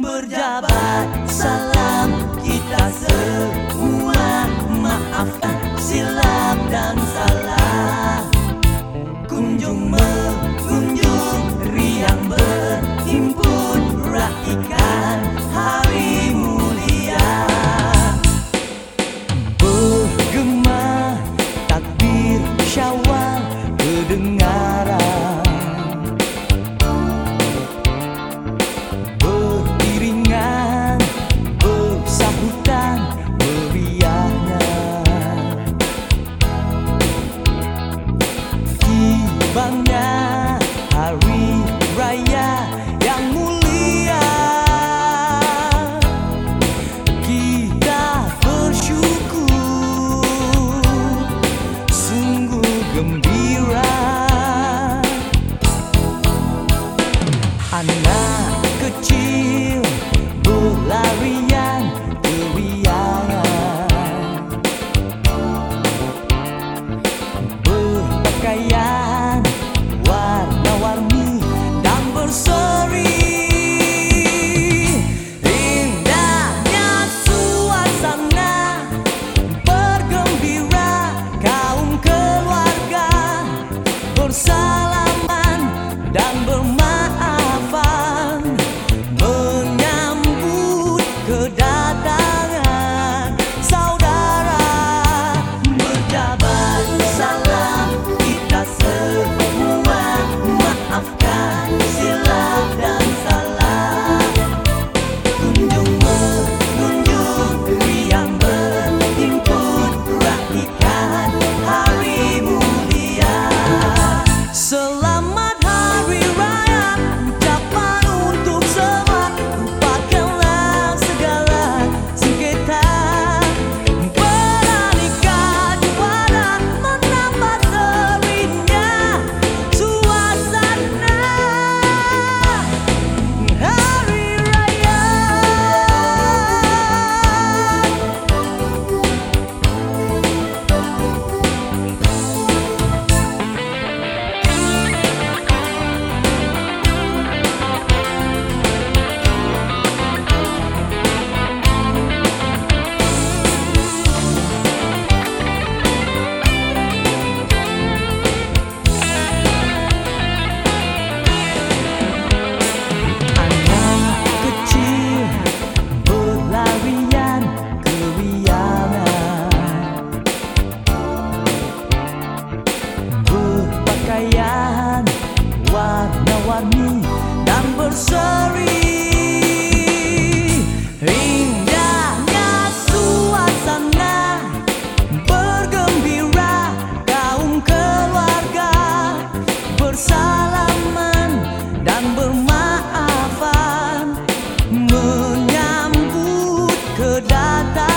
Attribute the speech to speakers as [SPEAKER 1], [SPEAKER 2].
[SPEAKER 1] berjabat salam kita semua. Maafkan silap dan força. Kedatangan.